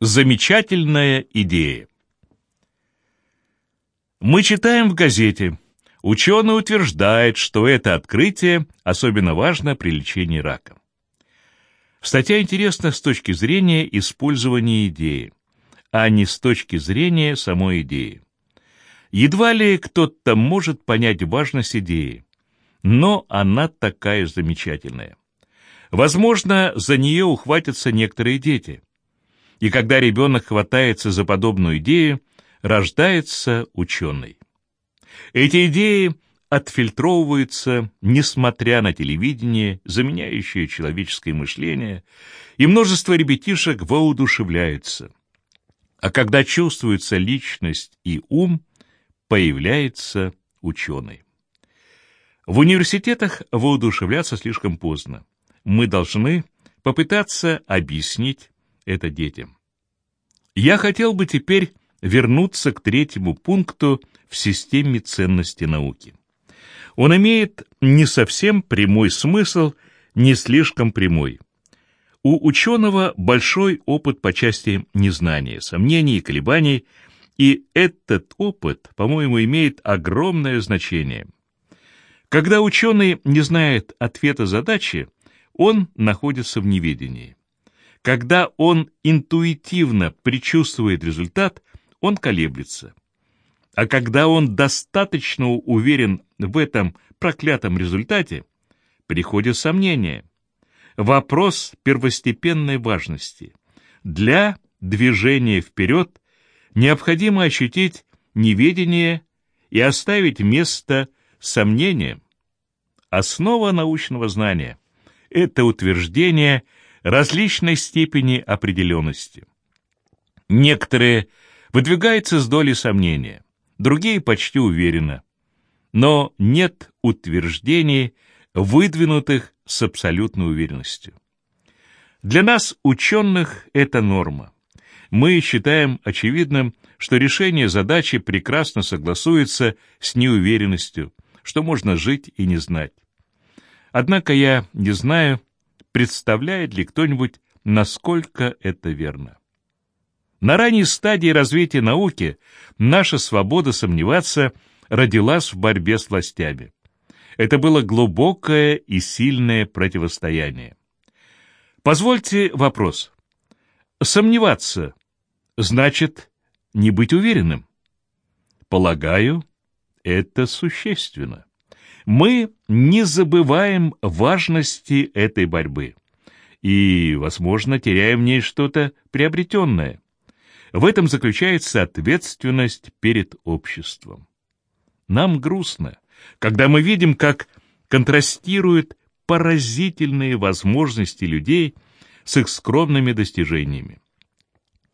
Замечательная идея. Мы читаем в газете. Ученый утверждает, что это открытие особенно важно при лечении рака. Статья интересна с точки зрения использования идеи, а не с точки зрения самой идеи. Едва ли кто-то может понять важность идеи, но она такая замечательная. Возможно, за нее ухватятся некоторые дети. И когда ребенок хватается за подобную идею, рождается ученый. Эти идеи отфильтровываются, несмотря на телевидение, заменяющее человеческое мышление, и множество ребятишек воодушевляются. А когда чувствуется личность и ум, появляется ученый. В университетах воодушевляться слишком поздно. Мы должны попытаться объяснить это детям. Я хотел бы теперь вернуться к третьему пункту в системе ценностей науки. Он имеет не совсем прямой смысл, не слишком прямой. У ученого большой опыт по части незнания, сомнений и колебаний, и этот опыт, по-моему, имеет огромное значение. Когда ученый не знает ответа задачи, он находится в неведении. Когда он интуитивно предчувствует результат, он колеблется. А когда он достаточно уверен в этом проклятом результате, приходит сомнение. Вопрос первостепенной важности. Для движения вперед необходимо ощутить неведение и оставить место сомнениям. Основа научного знания – это утверждение – различной степени определенности. Некоторые выдвигаются с долей сомнения, другие почти уверенно. Но нет утверждений, выдвинутых с абсолютной уверенностью. Для нас, ученых, это норма. Мы считаем очевидным, что решение задачи прекрасно согласуется с неуверенностью, что можно жить и не знать. Однако я не знаю, представляет ли кто-нибудь, насколько это верно. На ранней стадии развития науки наша свобода сомневаться родилась в борьбе с властями. Это было глубокое и сильное противостояние. Позвольте вопрос. Сомневаться значит не быть уверенным? Полагаю, это существенно мы не забываем важности этой борьбы и, возможно, теряем в ней что-то приобретенное. В этом заключается ответственность перед обществом. Нам грустно, когда мы видим, как контрастируют поразительные возможности людей с их скромными достижениями.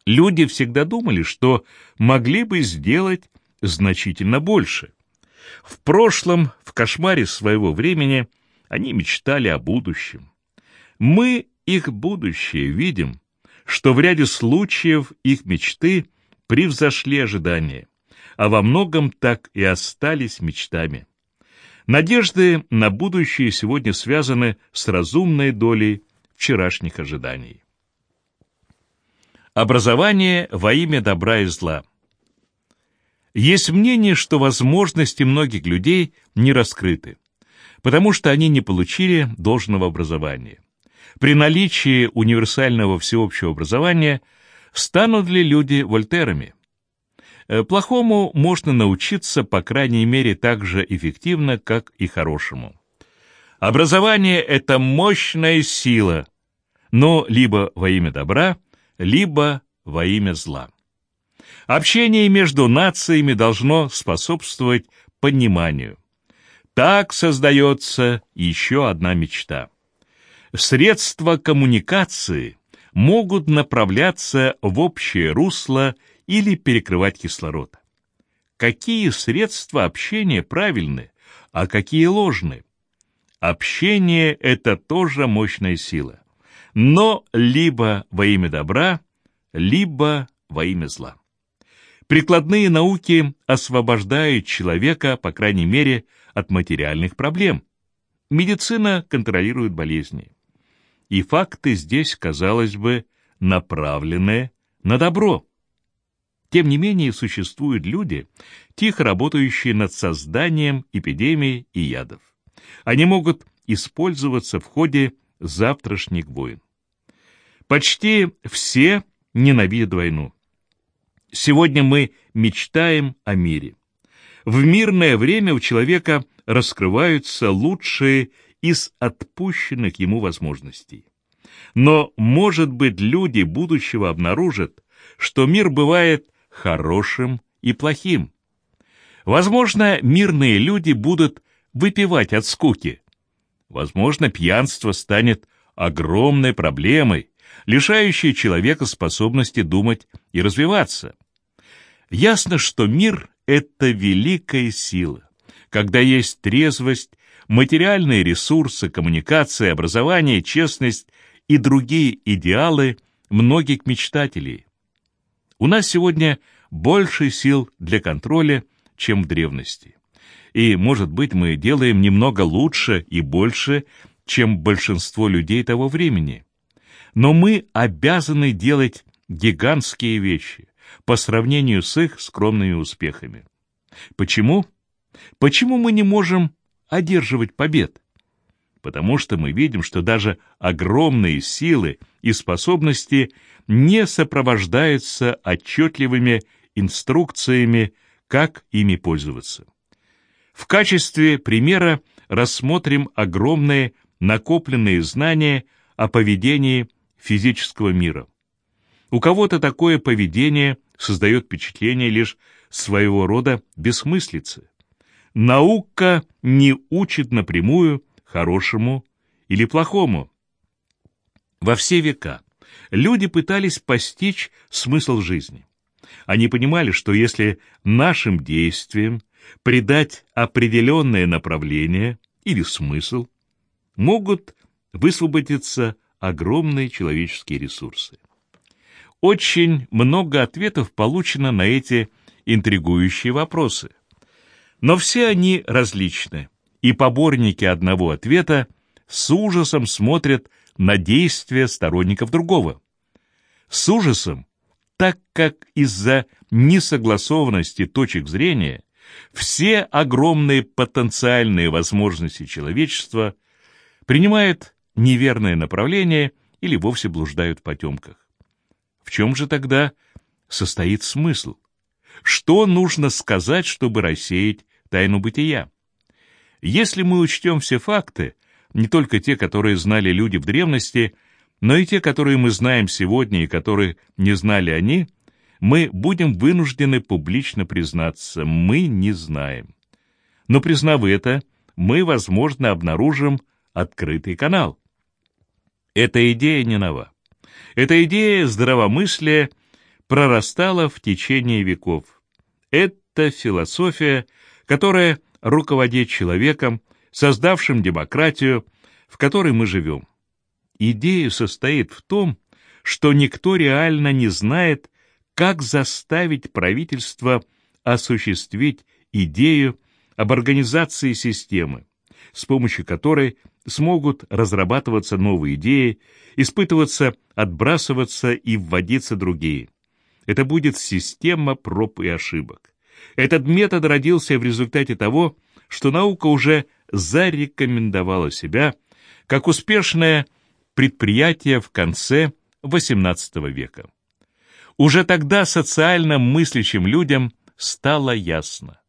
Люди всегда думали, что могли бы сделать значительно больше. В прошлом, в кошмаре своего времени, они мечтали о будущем. Мы их будущее видим, что в ряде случаев их мечты превзошли ожидания, а во многом так и остались мечтами. Надежды на будущее сегодня связаны с разумной долей вчерашних ожиданий. Образование во имя добра и зла – есть мнение, что возможности многих людей не раскрыты, потому что они не получили должного образования. При наличии универсального всеобщего образования станут ли люди вольтерами? Э, плохому можно научиться, по крайней мере, так же эффективно, как и хорошему. Образование – это мощная сила, но либо во имя добра, либо во имя зла. Общение между нациями должно способствовать пониманию. Так создается еще одна мечта. Средства коммуникации могут направляться в общее русло или перекрывать кислород. Какие средства общения правильны, а какие ложны? Общение – это тоже мощная сила, но либо во имя добра, либо во имя зла. Прикладные науки освобождают человека, по крайней мере, от материальных проблем. Медицина контролирует болезни. И факты здесь, казалось бы, направлены на добро. Тем не менее, существуют люди, тихо работающие над созданием эпидемий и ядов. Они могут использоваться в ходе завтрашних войн. Почти все ненавидят войну. Сегодня мы мечтаем о мире. В мирное время у человека раскрываются лучшие из отпущенных ему возможностей. Но, может быть, люди будущего обнаружат, что мир бывает хорошим и плохим. Возможно, мирные люди будут выпивать от скуки. Возможно, пьянство станет огромной проблемой, лишающей человека способности думать и развиваться. Ясно, что мир — это великая сила. Когда есть трезвость, материальные ресурсы, коммуникация, образование, честность и другие идеалы многих мечтателей. У нас сегодня больше сил для контроля, чем в древности. И, может быть, мы делаем немного лучше и больше, чем большинство людей того времени. Но мы обязаны делать гигантские вещи по сравнению с их скромными успехами. Почему? Почему мы не можем одерживать побед? Потому что мы видим, что даже огромные силы и способности не сопровождаются отчетливыми инструкциями, как ими пользоваться. В качестве примера рассмотрим огромные накопленные знания о поведении физического мира. У кого-то такое поведение создает впечатление лишь своего рода бессмыслицы. Наука не учит напрямую хорошему или плохому. Во все века люди пытались постичь смысл жизни. Они понимали, что если нашим действиям придать определенное направление или смысл, могут высвободиться огромные человеческие ресурсы. Очень много ответов получено на эти интригующие вопросы. Но все они различны, и поборники одного ответа с ужасом смотрят на действия сторонников другого. С ужасом, так как из-за несогласованности точек зрения все огромные потенциальные возможности человечества принимают неверное направление или вовсе блуждают в потемках. В чем же тогда состоит смысл? Что нужно сказать, чтобы рассеять тайну бытия? Если мы учтем все факты, не только те, которые знали люди в древности, но и те, которые мы знаем сегодня и которые не знали они, мы будем вынуждены публично признаться, мы не знаем. Но признав это, мы, возможно, обнаружим открытый канал. Эта идея не нова. Эта идея здравомыслия прорастала в течение веков. Это философия, которая руководит человеком, создавшим демократию, в которой мы живем. Идея состоит в том, что никто реально не знает, как заставить правительство осуществить идею об организации системы, с помощью которой смогут разрабатываться новые идеи, испытываться, отбрасываться и вводиться другие. Это будет система проб и ошибок. Этот метод родился в результате того, что наука уже зарекомендовала себя как успешное предприятие в конце XVIII века. Уже тогда социально мыслящим людям стало ясно,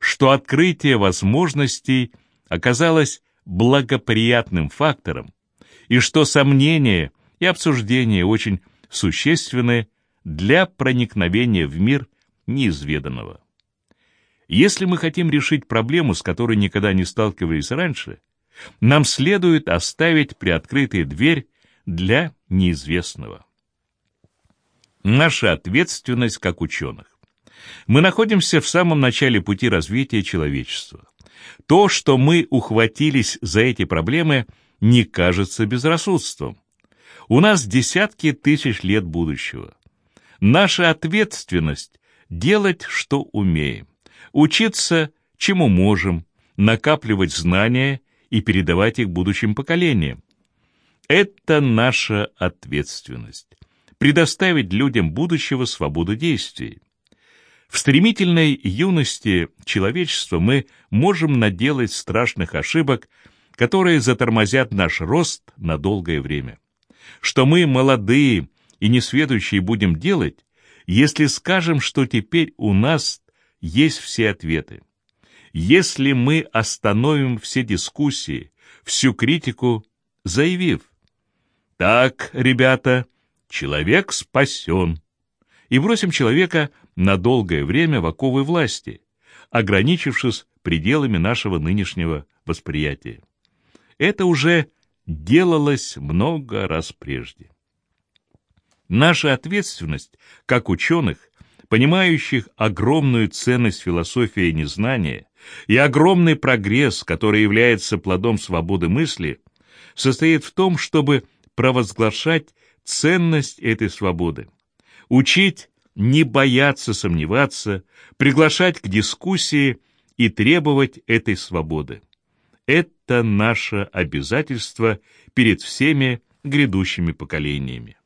что открытие возможностей оказалось благоприятным фактором, и что сомнения и обсуждения очень существенны для проникновения в мир неизведанного. Если мы хотим решить проблему, с которой никогда не сталкивались раньше, нам следует оставить приоткрытой дверь для неизвестного. Наша ответственность как ученых. Мы находимся в самом начале пути развития человечества. То, что мы ухватились за эти проблемы, не кажется безрассудством. У нас десятки тысяч лет будущего. Наша ответственность — делать, что умеем, учиться, чему можем, накапливать знания и передавать их будущим поколениям. Это наша ответственность. предоставить людям будущего свободу действий. В стремительной юности человечества мы можем наделать страшных ошибок, которые затормозят наш рост на долгое время. Что мы, молодые и несведущие, будем делать, если скажем, что теперь у нас есть все ответы? Если мы остановим все дискуссии, всю критику, заявив, «Так, ребята, человек спасен», и бросим человека на долгое время в оковы власти, ограничившись пределами нашего нынешнего восприятия. Это уже делалось много раз прежде. Наша ответственность, как ученых, понимающих огромную ценность философии незнания и огромный прогресс, который является плодом свободы мысли, состоит в том, чтобы провозглашать ценность этой свободы, учить не бояться сомневаться, приглашать к дискуссии и требовать этой свободы. Это наше обязательство перед всеми грядущими поколениями.